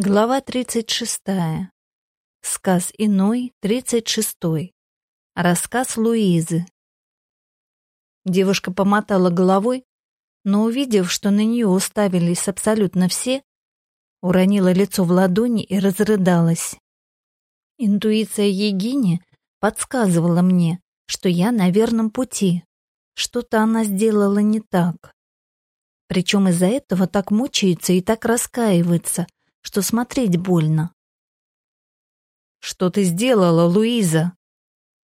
Глава 36. Сказ иной, 36. Рассказ Луизы. Девушка помотала головой, но, увидев, что на нее уставились абсолютно все, уронила лицо в ладони и разрыдалась. Интуиция Егини подсказывала мне, что я на верном пути. Что-то она сделала не так. Причем из-за этого так мучается и так раскаивается — что смотреть больно. «Что ты сделала, Луиза?»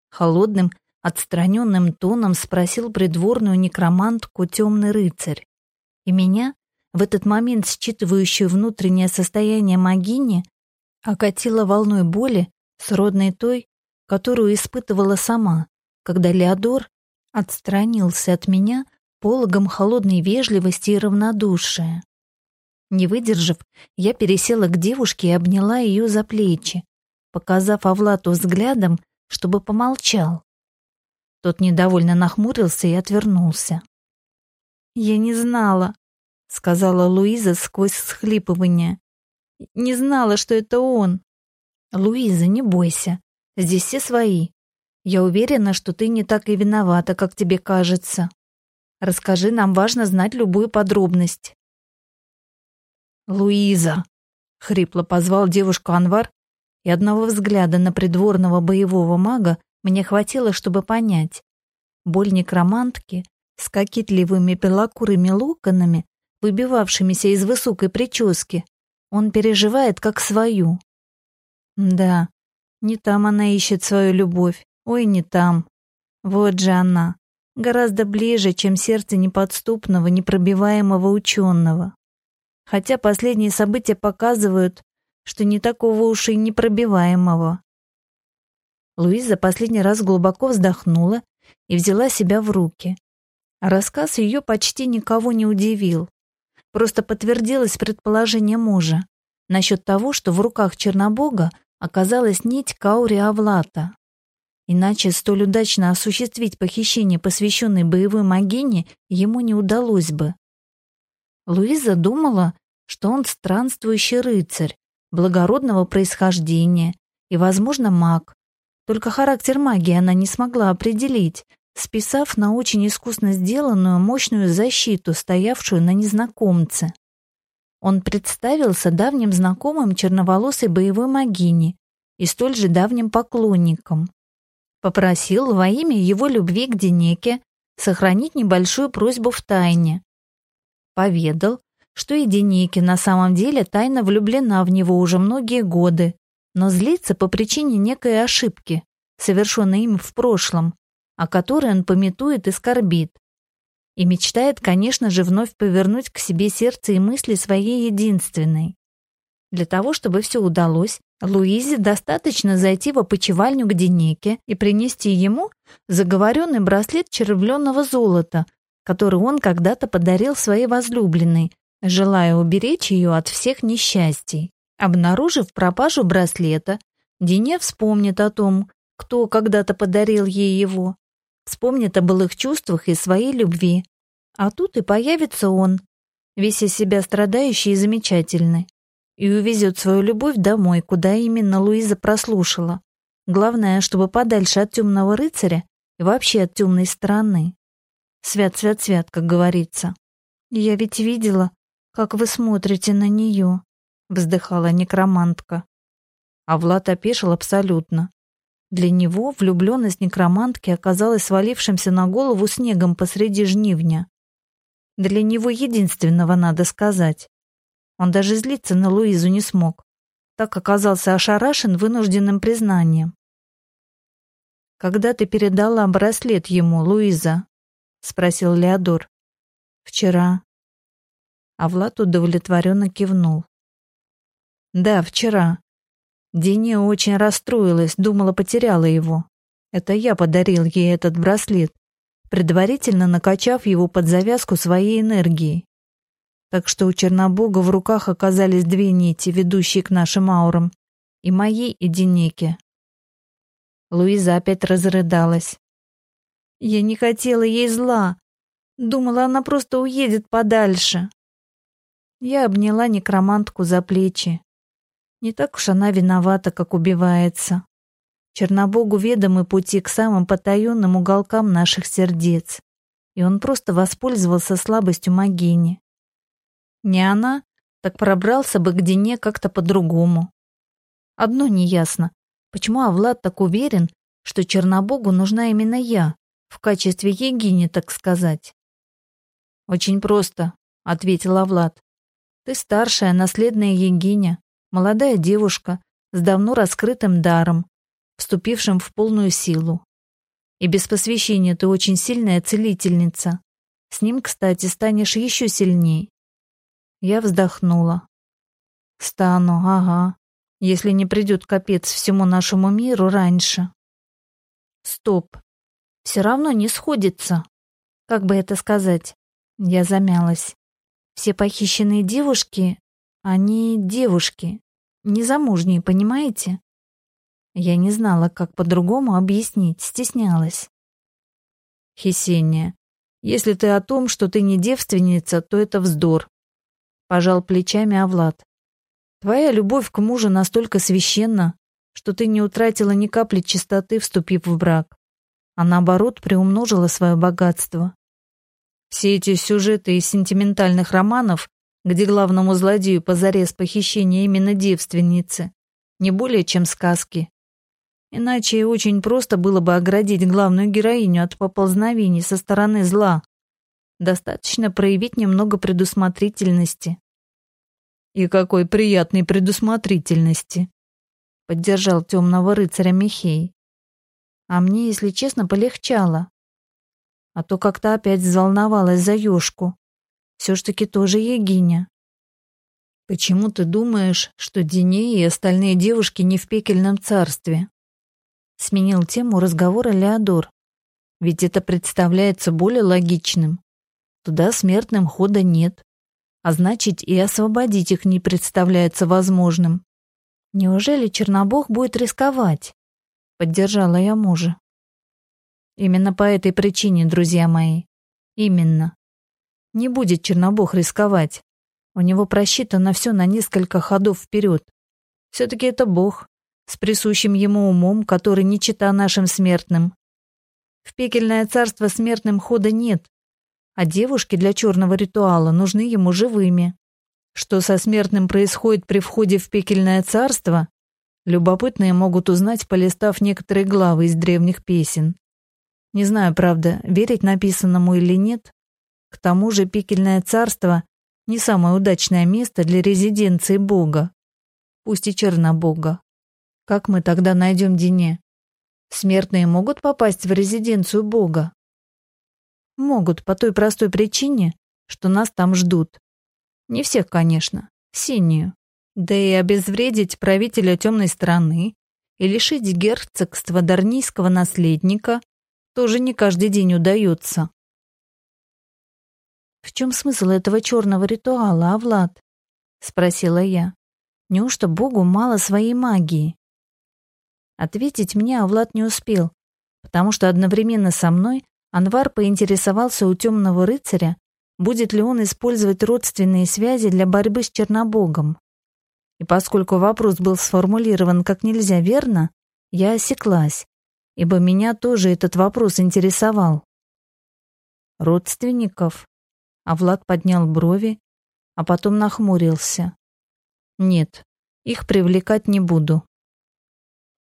Холодным, отстраненным тоном спросил придворную некромантку темный рыцарь. И меня, в этот момент считывающую внутреннее состояние магини, окатило волной боли, сродной той, которую испытывала сама, когда Леодор отстранился от меня пологом холодной вежливости и равнодушия. Не выдержав, я пересела к девушке и обняла ее за плечи, показав Авлату взглядом, чтобы помолчал. Тот недовольно нахмурился и отвернулся. «Я не знала», — сказала Луиза сквозь схлипывание. «Не знала, что это он». «Луиза, не бойся, здесь все свои. Я уверена, что ты не так и виновата, как тебе кажется. Расскажи, нам важно знать любую подробность». «Луиза!» — хрипло позвал девушку Анвар, и одного взгляда на придворного боевого мага мне хватило, чтобы понять. Боль некромантки с кокетливыми белокурыми локонами, выбивавшимися из высокой прически, он переживает как свою. Да, не там она ищет свою любовь, ой, не там. Вот же она, гораздо ближе, чем сердце неподступного, непробиваемого ученого хотя последние события показывают, что не такого уж и непробиваемого. Луиза последний раз глубоко вздохнула и взяла себя в руки. рассказ ее почти никого не удивил. Просто подтвердилось предположение мужа насчет того, что в руках Чернобога оказалась нить Каури Авлата. Иначе столь удачно осуществить похищение посвященной боевой магине ему не удалось бы. Луиза думала, что он странствующий рыцарь, благородного происхождения и, возможно, маг. Только характер магии она не смогла определить, списав на очень искусно сделанную мощную защиту, стоявшую на незнакомце. Он представился давним знакомым черноволосой боевой магини и столь же давним поклонником. Попросил во имя его любви к Денеке сохранить небольшую просьбу в тайне. Поведал, что и Деники на самом деле тайно влюблена в него уже многие годы, но злится по причине некой ошибки, совершенной им в прошлом, о которой он пометует и скорбит. И мечтает, конечно же, вновь повернуть к себе сердце и мысли своей единственной. Для того, чтобы все удалось, Луизе достаточно зайти в опочивальню к Денеке и принести ему заговоренный браслет червленного золота, который он когда-то подарил своей возлюбленной, желая уберечь ее от всех несчастий. Обнаружив пропажу браслета, Дине вспомнит о том, кто когда-то подарил ей его, вспомнит о былых чувствах и своей любви. А тут и появится он, весь из себя страдающий и замечательный, и увезет свою любовь домой, куда именно Луиза прослушала. Главное, чтобы подальше от темного рыцаря и вообще от темной стороны. Свят-свят-свят, как говорится. Я ведь видела, как вы смотрите на нее», — вздыхала некромантка. А Влад опешил абсолютно. Для него влюбленность некромантки оказалась свалившимся на голову снегом посреди жнивня. Для него единственного, надо сказать. Он даже злиться на Луизу не смог. Так оказался ошарашен вынужденным признанием. «Когда ты передала браслет ему, Луиза?» — спросил Леодор. «Вчера», а Влад удовлетворенно кивнул. «Да, вчера. Дине очень расстроилась, думала, потеряла его. Это я подарил ей этот браслет, предварительно накачав его под завязку своей энергией. Так что у Чернобога в руках оказались две нити, ведущие к нашим аурам, и моей, и Денеке. Луиза опять разрыдалась. Я не хотела ей зла. Думала, она просто уедет подальше. Я обняла некромантку за плечи. Не так уж она виновата, как убивается. Чернобогу ведомы пути к самым потаенным уголкам наших сердец, и он просто воспользовался слабостью Магини. Не она, так пробрался бы к Дине как-то по-другому. Одно неясно, почему Авлад так уверен, что Чернобогу нужна именно я, в качестве егини, так сказать. «Очень просто», — ответила Влад. «Ты старшая, наследная егиня, молодая девушка с давно раскрытым даром, вступившим в полную силу. И без посвящения ты очень сильная целительница. С ним, кстати, станешь еще сильней. Я вздохнула. Стану, ага, если не придет капец всему нашему миру раньше. Стоп. Все равно не сходится. Как бы это сказать? Я замялась. Все похищенные девушки, они девушки, незамужние, понимаете? Я не знала, как по-другому объяснить, стеснялась. Хесения, если ты о том, что ты не девственница, то это вздор. Пожал плечами Авлад. Твоя любовь к мужу настолько священна, что ты не утратила ни капли чистоты, вступив в брак, а наоборот приумножила свое богатство. Все эти сюжеты из сентиментальных романов, где главному злодею позарез похищение именно девственницы, не более чем сказки. Иначе очень просто было бы оградить главную героиню от поползновений со стороны зла. Достаточно проявить немного предусмотрительности. И какой приятной предусмотрительности, поддержал темного рыцаря Михей. А мне, если честно, полегчало. А то как-то опять взволновалась за ёшку. Все ж таки тоже Егиня. Почему ты думаешь, что Дине и остальные девушки не в пекельном царстве? Сменил тему разговора Леодор. Ведь это представляется более логичным. Туда смертным хода нет. А значит, и освободить их не представляется возможным. Неужели Чернобог будет рисковать? Поддержала я мужа. Именно по этой причине, друзья мои. Именно. Не будет Чернобог рисковать. У него просчитано все на несколько ходов вперед. Все-таки это Бог, с присущим ему умом, который не чита нашим смертным. В пекельное царство смертным хода нет, а девушки для черного ритуала нужны ему живыми. Что со смертным происходит при входе в пекельное царство, любопытные могут узнать, полистав некоторые главы из древних песен. Не знаю, правда, верить написанному или нет. К тому же пекельное царство не самое удачное место для резиденции Бога, пусть и Чернобога. Как мы тогда найдем Дине? Смертные могут попасть в резиденцию Бога? Могут, по той простой причине, что нас там ждут. Не всех, конечно, синюю. Да и обезвредить правителя темной страны и лишить герцогства дарнийского наследника тоже не каждый день удается. «В чем смысл этого черного ритуала, Авлад?» — спросила я. «Неужто Богу мало своей магии?» Ответить мне Авлад не успел, потому что одновременно со мной Анвар поинтересовался у темного рыцаря, будет ли он использовать родственные связи для борьбы с Чернобогом. И поскольку вопрос был сформулирован как нельзя верно, я осеклась, ибо меня тоже этот вопрос интересовал. Родственников? А Влад поднял брови, а потом нахмурился. Нет, их привлекать не буду.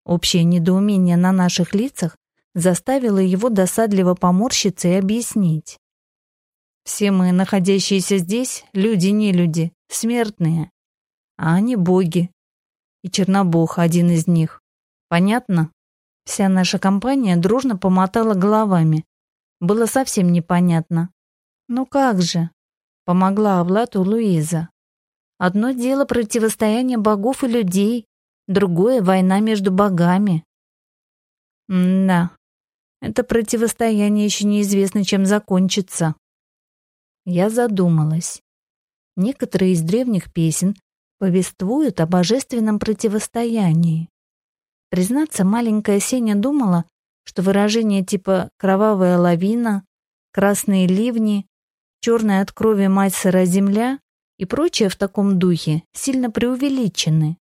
Общее недоумение на наших лицах заставило его досадливо поморщиться и объяснить. Все мы, находящиеся здесь, люди не люди, смертные, а они боги. И Чернобог один из них. Понятно? Вся наша компания дружно помотала головами. Было совсем непонятно. Ну как же? Помогла Авлату Луиза. Одно дело противостояние богов и людей, другое — война между богами. Да, это противостояние еще неизвестно, чем закончится. Я задумалась. Некоторые из древних песен повествуют о божественном противостоянии. Признаться, маленькая Сеня думала, что выражения типа «кровавая лавина», «красные ливни», «черная от крови мать сыра земля» и прочее в таком духе сильно преувеличены.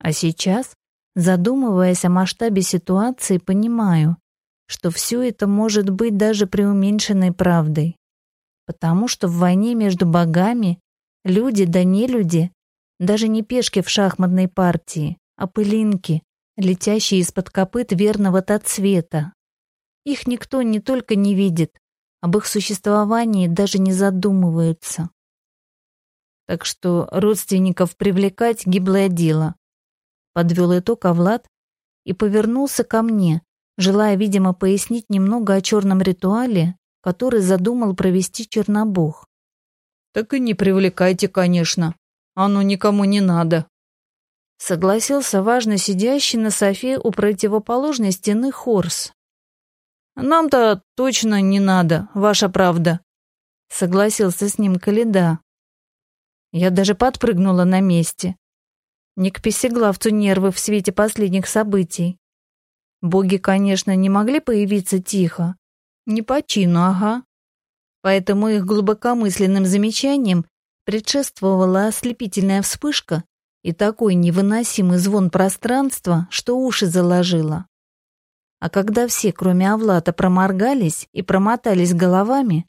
А сейчас, задумываясь о масштабе ситуации, понимаю, что все это может быть даже преуменьшенной правдой. Потому что в войне между богами люди да не люди, даже не пешки в шахматной партии, а пылинки, летящие из-под копыт верного тацвета. Их никто не только не видит, об их существовании даже не задумываются. Так что родственников привлекать гиблое дело. Подвел итог Авлад и повернулся ко мне, желая, видимо, пояснить немного о черном ритуале, который задумал провести Чернобог. «Так и не привлекайте, конечно. Оно никому не надо», согласился важно сидящий на софе у противоположной стены Хорс. «Нам-то точно не надо, ваша правда», — согласился с ним Каледа. Я даже подпрыгнула на месте. Не к песеглавцу нервы в свете последних событий. Боги, конечно, не могли появиться тихо. Не по чину, ага. Поэтому их глубокомысленным замечанием предшествовала ослепительная вспышка и такой невыносимый звон пространства, что уши заложило. А когда все, кроме Авлата, проморгались и промотались головами,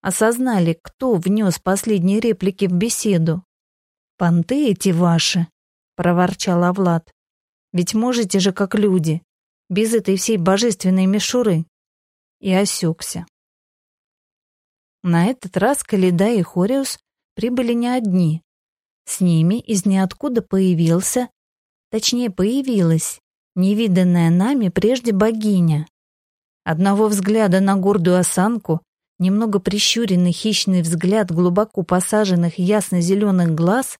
осознали, кто внес последние реплики в беседу. «Понты эти ваши», — проворчал Авлад. «Ведь можете же, как люди, без этой всей божественной мишуры. И осекся. На этот раз Каледа и Хориус прибыли не одни. С ними из ниоткуда появился, точнее появилась, невиданная нами прежде богиня. Одного взгляда на гордую осанку, немного прищуренный хищный взгляд глубоко посаженных ясно-зеленых глаз,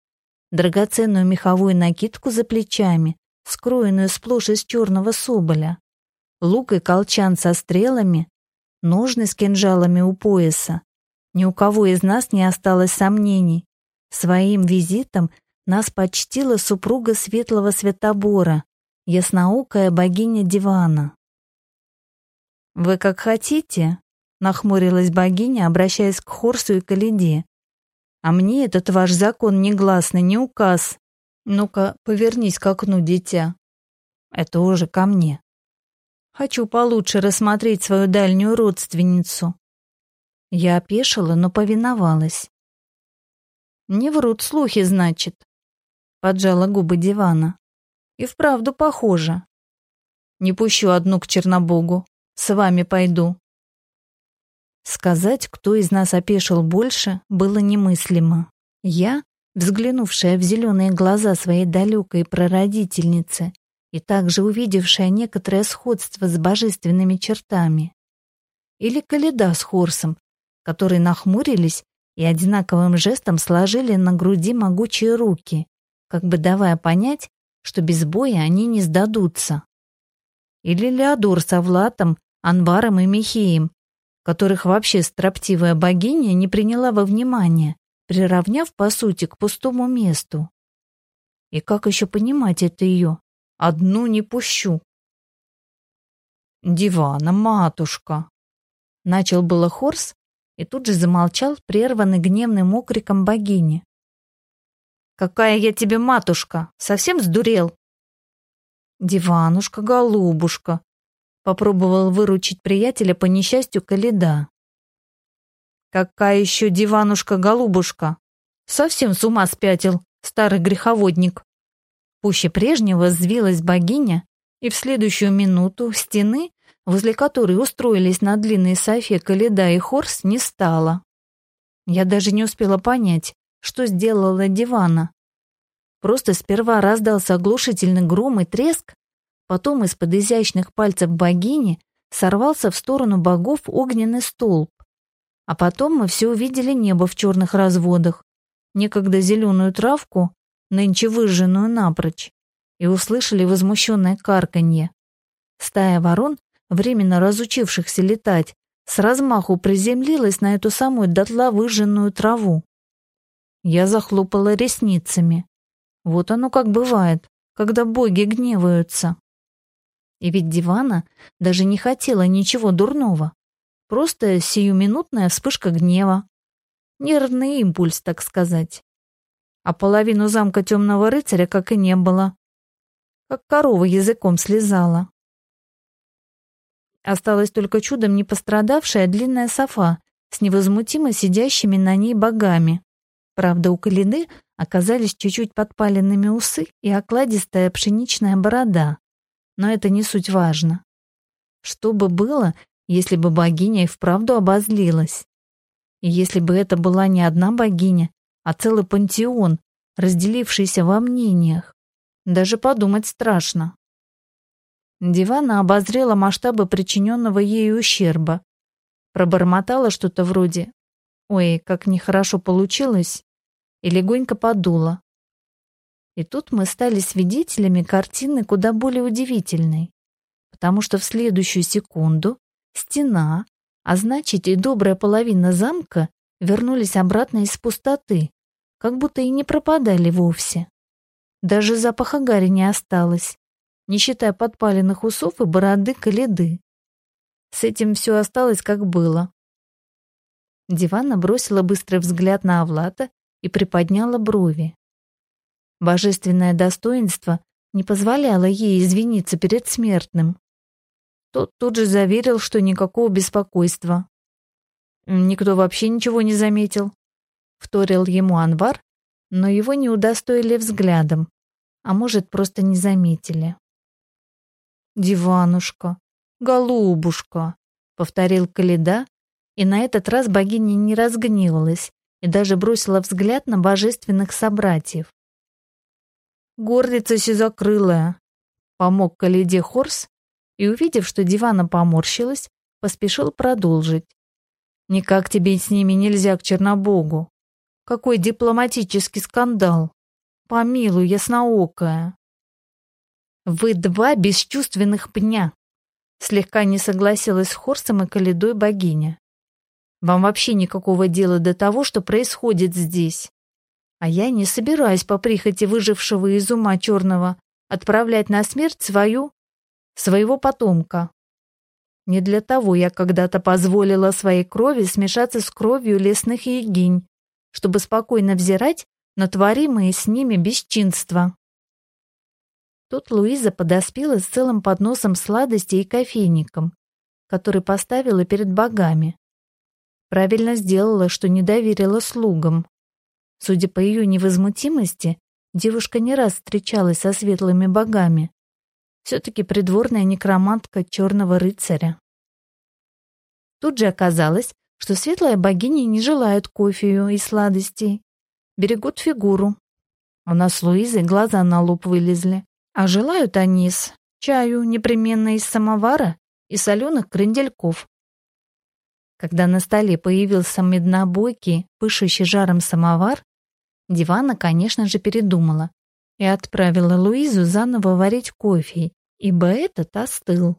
драгоценную меховую накидку за плечами, скроенную сплошь из черного соболя, лук и колчан со стрелами, ножны с кинжалами у пояса. Ни у кого из нас не осталось сомнений. Своим визитом нас почтила супруга светлого Светобора, ясноукая богиня дивана. «Вы как хотите», — нахмурилась богиня, обращаясь к Хорсу и Калиде. «А мне этот ваш закон негласный не указ. Ну-ка, повернись к окну, дитя. Это уже ко мне. Хочу получше рассмотреть свою дальнюю родственницу. Я опешила, но повиновалась. Не врут слухи, значит. Поджала губы дивана. И вправду похоже. Не пущу одну к Чернобогу. С вами пойду. Сказать, кто из нас опешил больше, было немыслимо. Я взглянувшая в зеленые глаза своей далекой прародительницы и также увидевшая некоторое сходство с божественными чертами. Или Каледа с Хорсом, которые нахмурились и одинаковым жестом сложили на груди могучие руки, как бы давая понять, что без боя они не сдадутся. Или Леодор с Авлатом, Анваром и Михеем, которых вообще строптивая богиня не приняла во внимание, приравняв, по сути, к пустому месту. И как еще понимать это ее? Одну не пущу. «Дивана, матушка!» Начал было Хорс и тут же замолчал, прерванный гневным окриком богини. «Какая я тебе матушка! Совсем сдурел?» «Диванушка, голубушка!» Попробовал выручить приятеля по несчастью Каледа. Какая еще диванушка-голубушка? Совсем с ума спятил, старый греховодник. Пуще прежнего взвилась богиня, и в следующую минуту стены, возле которой устроились на длинной софе Каледа и Хорс, не стало. Я даже не успела понять, что сделала дивана. Просто сперва раздался оглушительный гром и треск, потом из-под изящных пальцев богини сорвался в сторону богов огненный столб. А потом мы все увидели небо в черных разводах, некогда зеленую травку, нынче выжженную напрочь, и услышали возмущенное карканье. Стая ворон, временно разучившихся летать, с размаху приземлилась на эту самую дотла выжженную траву. Я захлопала ресницами. Вот оно как бывает, когда боги гневаются. И ведь Дивана даже не хотела ничего дурного. Просто сиюминутная вспышка гнева. Нервный импульс, так сказать. А половину замка темного рыцаря как и не было. как корова языком слезала. Осталась только чудом не пострадавшая длинная софа с невозмутимо сидящими на ней богами. Правда, у Калиды оказались чуть-чуть подпаленными усы и окладистая пшеничная борода. Но это не суть важно. Что бы было, если бы богиня и вправду обозлилась? И если бы это была не одна богиня, а целый пантеон, разделившийся во мнениях? Даже подумать страшно. Дивана обозрела масштабы причиненного ей ущерба. Пробормотала что-то вроде «Ой, как нехорошо получилось», и легонько подула. И тут мы стали свидетелями картины куда более удивительной, потому что в следующую секунду стена, а значит и добрая половина замка вернулись обратно из пустоты, как будто и не пропадали вовсе. Даже запаха гари не осталось, не считая подпаленных усов и бороды каледы. С этим все осталось, как было. Дивана бросила быстрый взгляд на Авлата и приподняла брови. Божественное достоинство не позволяло ей извиниться перед смертным. Тот тут же заверил, что никакого беспокойства. Никто вообще ничего не заметил. Вторил ему Анвар, но его не удостоили взглядом, а может, просто не заметили. «Диванушка, голубушка», — повторил Каледа, и на этот раз богиня не разгневалась и даже бросила взгляд на божественных собратьев. «Гордица сизокрылая», — помог Каледе Хорс, и, увидев, что дивана поморщилась, поспешил продолжить. «Никак тебе с ними нельзя к Чернобогу. Какой дипломатический скандал! Помилуй, ясноокая!» «Вы два бесчувственных пня!» Слегка не согласилась с Хорсом и Каледой богиня. «Вам вообще никакого дела до того, что происходит здесь. А я не собираюсь по прихоти выжившего из ума черного отправлять на смерть свою... своего потомка. Не для того я когда-то позволила своей крови смешаться с кровью лесных егинь, чтобы спокойно взирать на творимые с ними бесчинства. Тут Луиза подоспела с целым подносом сладостей и кофейником, который поставила перед богами. Правильно сделала, что не доверила слугам. Судя по ее невозмутимости, девушка не раз встречалась со светлыми богами. Все-таки придворная некромантка черного рыцаря. Тут же оказалось, что светлая богиня не желает кофею и сладостей. Берегут фигуру. У нас с Луизой глаза на лоб вылезли. А желают анис, чаю непременно из самовара и соленых крендельков. Когда на столе появился меднобойкий, пышущий жаром самовар, Дивана, конечно же, передумала и отправила Луизу заново варить кофе, ибо этот остыл.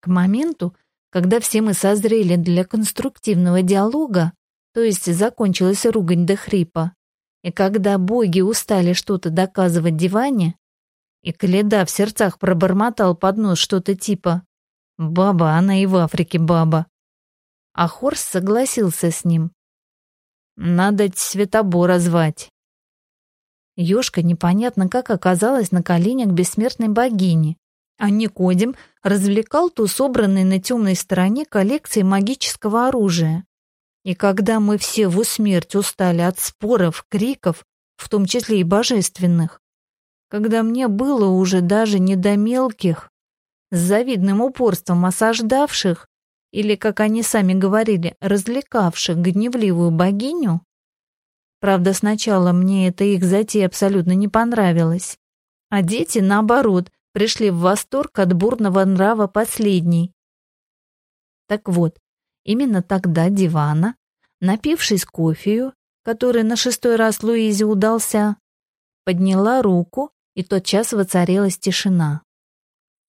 К моменту, когда все мы созрели для конструктивного диалога, то есть закончилась ругань до хрипа, и когда боги устали что-то доказывать Диване, и Каледа в сердцах пробормотал под нос что-то типа «Баба, она и в Африке баба». А Хорс согласился с ним. «Надо Светобора звать». Ёшка непонятно как оказалась на коленях бессмертной богини, а Никодим развлекал ту собранной на темной стороне коллекции магического оружия. И когда мы все в усмерть устали от споров, криков, в том числе и божественных, когда мне было уже даже не до мелких, с завидным упорством осаждавших, или, как они сами говорили, развлекавших гневливую богиню, правда, сначала мне эта их затея абсолютно не понравилась, а дети, наоборот, пришли в восторг от бурного нрава последней. Так вот, именно тогда Дивана, напившись кофею, который на шестой раз Луизе удался, подняла руку и тотчас воцарилась тишина.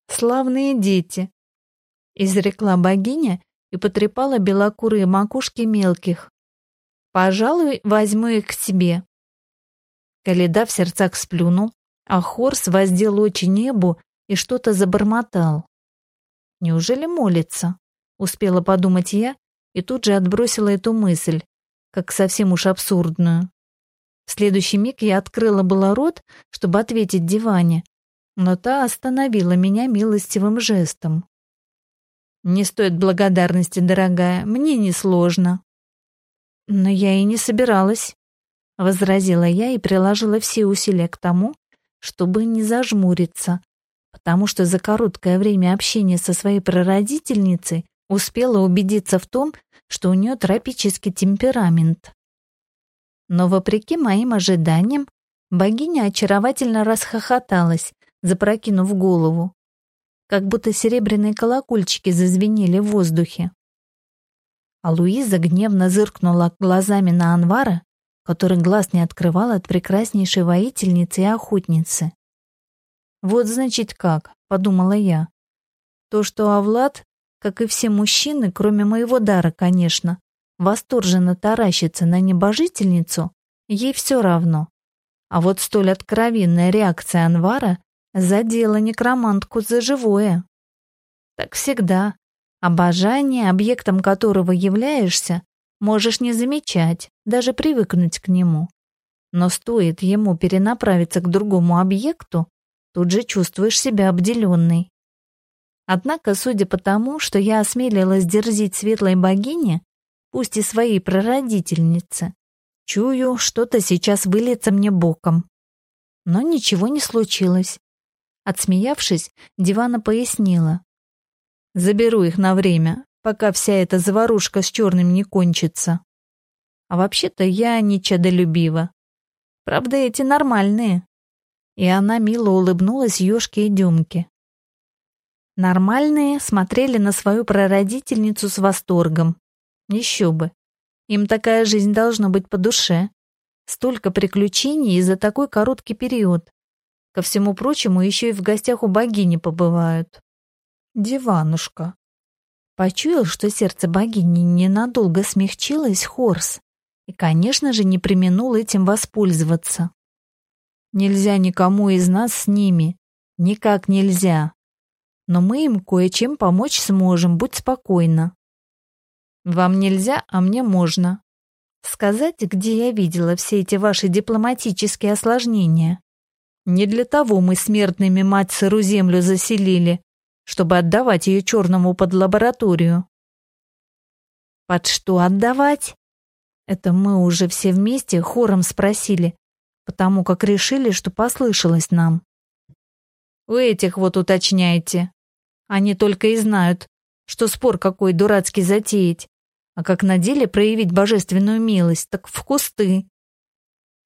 «Славные дети!» — изрекла богиня и потрепала белокурые макушки мелких. «Пожалуй, возьму их к себе». Каледа в сердцах сплюнул, а Хорс воздел очи небу и что-то забормотал. «Неужели молится?» — успела подумать я и тут же отбросила эту мысль, как совсем уж абсурдную. В следующий миг я открыла было рот, чтобы ответить диване, но та остановила меня милостивым жестом. «Не стоит благодарности, дорогая, мне несложно». «Но я и не собиралась», — возразила я и приложила все усилия к тому, чтобы не зажмуриться, потому что за короткое время общения со своей прародительницей успела убедиться в том, что у нее тропический темперамент. Но вопреки моим ожиданиям, богиня очаровательно расхохоталась, запрокинув голову, как будто серебряные колокольчики зазвенели в воздухе. А Луиза гневно зыркнула глазами на Анвара, который глаз не открывал от прекраснейшей воительницы и охотницы. «Вот, значит, как», — подумала я. «То, что Авлад, как и все мужчины, кроме моего дара, конечно, восторженно таращится на небожительницу, ей все равно. А вот столь откровенная реакция Анвара задела некромантку за живое. Так всегда. Обожание, объектом которого являешься, можешь не замечать, даже привыкнуть к нему. Но стоит ему перенаправиться к другому объекту, тут же чувствуешь себя обделенной. Однако, судя по тому, что я осмелилась дерзить светлой богине, пусть и своей прародительнице, чую, что-то сейчас выльется мне боком. Но ничего не случилось. Отсмеявшись, Дивана пояснила. «Заберу их на время, пока вся эта заварушка с черным не кончится. А вообще-то я не чадолюбива. Правда, эти нормальные». И она мило улыбнулась Ёшке и Дюмке. Нормальные смотрели на свою прародительницу с восторгом. Еще бы. Им такая жизнь должна быть по душе. Столько приключений за такой короткий период. Ко всему прочему, еще и в гостях у богини побывают. Диванушка. Почуял, что сердце богини ненадолго смягчилось, Хорс. И, конечно же, не применул этим воспользоваться. Нельзя никому из нас с ними. Никак нельзя но мы им кое-чем помочь сможем, будь спокойна. Вам нельзя, а мне можно. Сказать, где я видела все эти ваши дипломатические осложнения. Не для того мы смертными мать сыру землю заселили, чтобы отдавать ее черному под лабораторию. Под что отдавать? Это мы уже все вместе хором спросили, потому как решили, что послышалось нам. У этих вот уточняете. Они только и знают, что спор какой дурацкий затеять, а как на деле проявить божественную милость, так в кусты.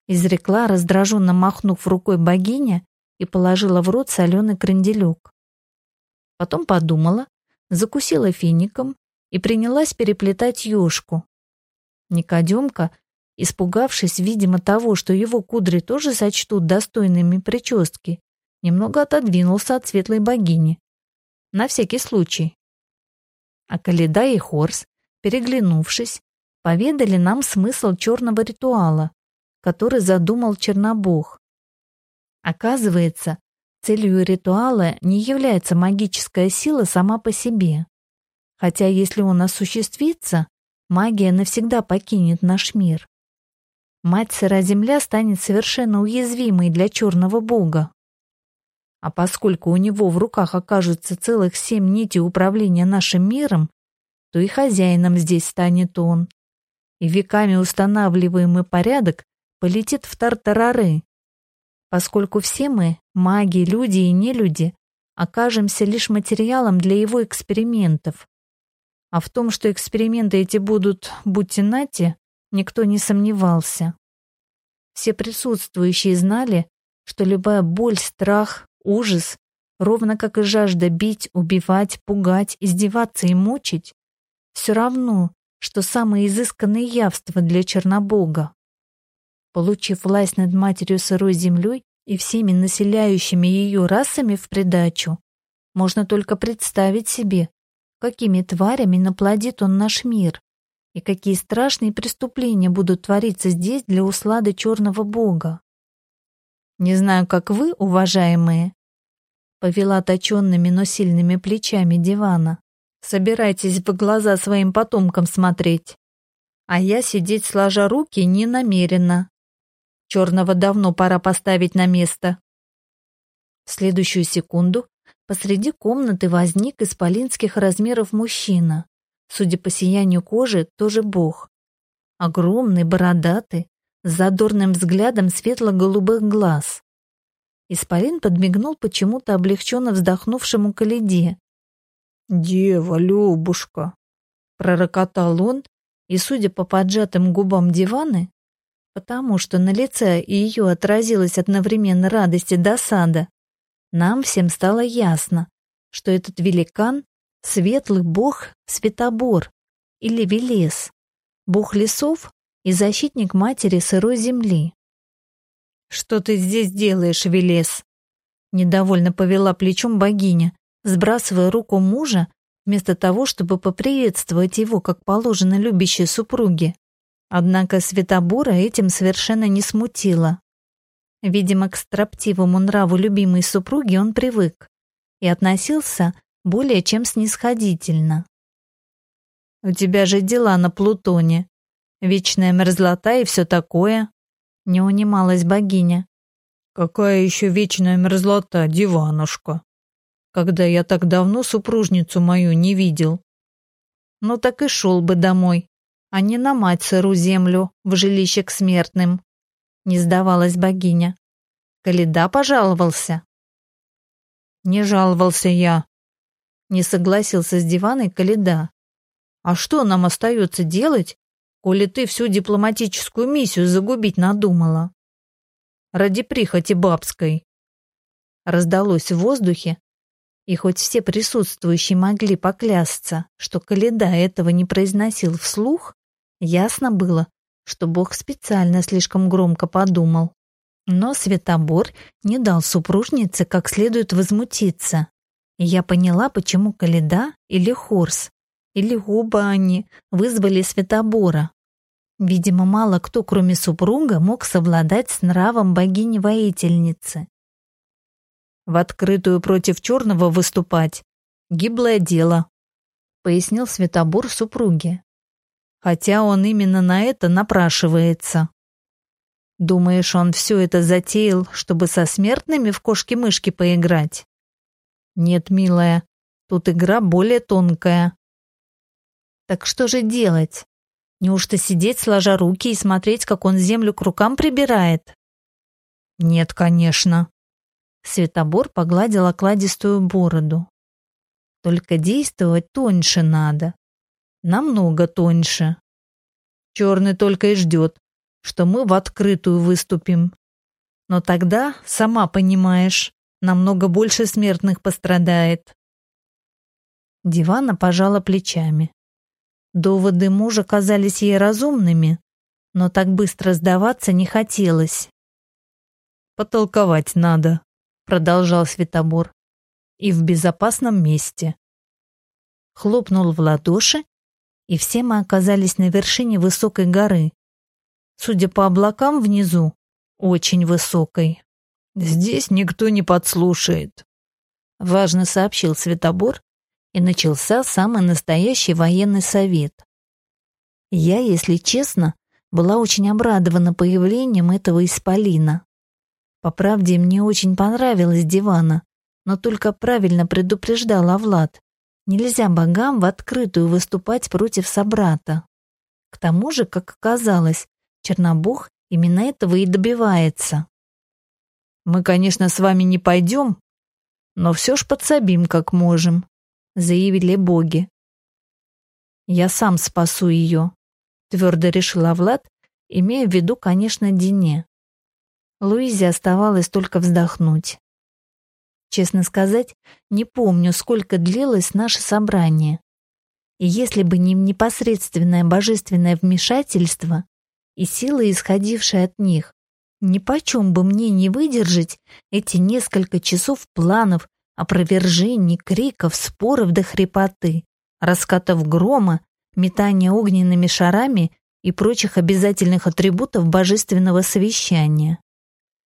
Изрекла, раздраженно махнув рукой богиня и положила в рот соленый кренделек. Потом подумала, закусила фиником и принялась переплетать ёшку. Никодемка, испугавшись, видимо, того, что его кудри тоже сочтут достойными прически, немного отодвинулся от светлой богини. На всякий случай. А Каледа и Хорс, переглянувшись, поведали нам смысл черного ритуала, который задумал Чернобог. Оказывается, целью ритуала не является магическая сила сама по себе. Хотя если он осуществится, магия навсегда покинет наш мир. Мать Сыра Земля станет совершенно уязвимой для черного бога. А поскольку у него в руках окажутся целых семь нитей управления нашим миром, то и хозяином здесь станет он. И веками устанавливаемый порядок полетит в тартарары. Поскольку все мы, маги, люди и нелюди, окажемся лишь материалом для его экспериментов. А в том, что эксперименты эти будут, будьте нати, никто не сомневался. Все присутствующие знали, что любая боль, страх, ужас, ровно как и жажда бить, убивать, пугать, издеваться и мучить, все равно, что самые изысканные явства для Чернобога. Получив власть над матерью сырой землей и всеми населяющими ее расами в придачу, можно только представить себе, какими тварями наплодит он наш мир и какие страшные преступления будут твориться здесь для услады черного бога. Не знаю, как вы, уважаемые, повела точенными, но сильными плечами дивана. Собирайтесь в глаза своим потомкам смотреть. А я сидеть сложа руки не намерена. Черного давно пора поставить на место. В следующую секунду посреди комнаты возник исполинских размеров мужчина. Судя по сиянию кожи, тоже бог. Огромный, бородатый, с задорным взглядом светло-голубых глаз. Исполин подмигнул почему-то облегченно вздохнувшему Каледе. «Дева, Любушка!» — пророкотал он, и, судя по поджатым губам диваны, потому что на лице ее отразилась одновременно радость и досада, нам всем стало ясно, что этот великан — светлый бог Светобор или Велес, бог лесов и защитник матери сырой земли. «Что ты здесь делаешь, Велес?» Недовольно повела плечом богиня, сбрасывая руку мужа, вместо того, чтобы поприветствовать его, как положено любящей супруге. Однако Светобора этим совершенно не смутило. Видимо, к строптивому нраву любимой супруги он привык и относился более чем снисходительно. «У тебя же дела на Плутоне. Вечная мерзлота и все такое», — не унималась богиня. «Какая еще вечная мерзлота, диванушка? Когда я так давно супружницу мою не видел». «Ну так и шел бы домой, а не на мать сыру землю в жилище к смертным», — не сдавалась богиня. Каледа пожаловался. «Не жаловался я», — не согласился с диваной Каледа. «А что нам остается делать, коли ты всю дипломатическую миссию загубить надумала?» «Ради прихоти бабской», раздалось в воздухе, и хоть все присутствующие могли поклясться, что Каледа этого не произносил вслух, ясно было, что Бог специально слишком громко подумал. Но Светобор не дал супружнице как следует возмутиться. И я поняла, почему Каледа или Хорс, или оба они вызвали Светобора. Видимо, мало кто, кроме супруга, мог совладать с нравом богини-воительницы. В открытую против черного выступать — гиблое дело, пояснил Светобор супруге. Хотя он именно на это напрашивается. Думаешь, он все это затеял, чтобы со смертными в кошки-мышки поиграть? Нет, милая, тут игра более тонкая. Так что же делать? Неужто сидеть сложа руки и смотреть, как он землю к рукам прибирает? Нет, конечно. Светобор погладил окладистую бороду. Только действовать тоньше надо. Намного тоньше. Черный только и ждет, что мы в открытую выступим. Но тогда, сама понимаешь, намного больше смертных пострадает. Дивана пожала плечами. Доводы мужа казались ей разумными, но так быстро сдаваться не хотелось. «Потолковать надо», продолжал Светобор. И в безопасном месте. Хлопнул в ладоши, и все мы оказались на вершине высокой горы. Судя по облакам внизу, очень высокой. Здесь никто не подслушает, важно сообщил Светобор, и начался самый настоящий военный совет. Я, если честно, была очень обрадована появлением этого исполина. По правде, мне очень понравилась дивана, но только правильно предупреждала Влад. Нельзя богам в открытую выступать против собрата. К тому же, как оказалось, Чернобог именно этого и добивается. «Мы, конечно, с вами не пойдем, но все ж подсобим, как можем», — заявили боги. «Я сам спасу ее», — твердо решила Влад, имея в виду, конечно, Дине. Луизе оставалось только вздохнуть. Честно сказать, не помню, сколько длилось наше собрание. И если бы не непосредственное божественное вмешательство и силы, исходившие от них, ни почем бы мне не выдержать эти несколько часов планов, опровержений, криков, споров до хрипоты, раскатов грома, метания огненными шарами и прочих обязательных атрибутов божественного совещания.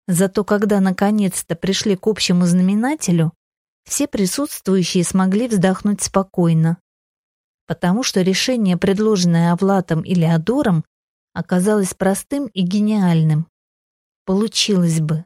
Зато когда наконец-то пришли к общему знаменателю, все присутствующие смогли вздохнуть спокойно. Потому что решение, предложенное Авлатом или Адором, оказалось простым и гениальным. Получилось бы.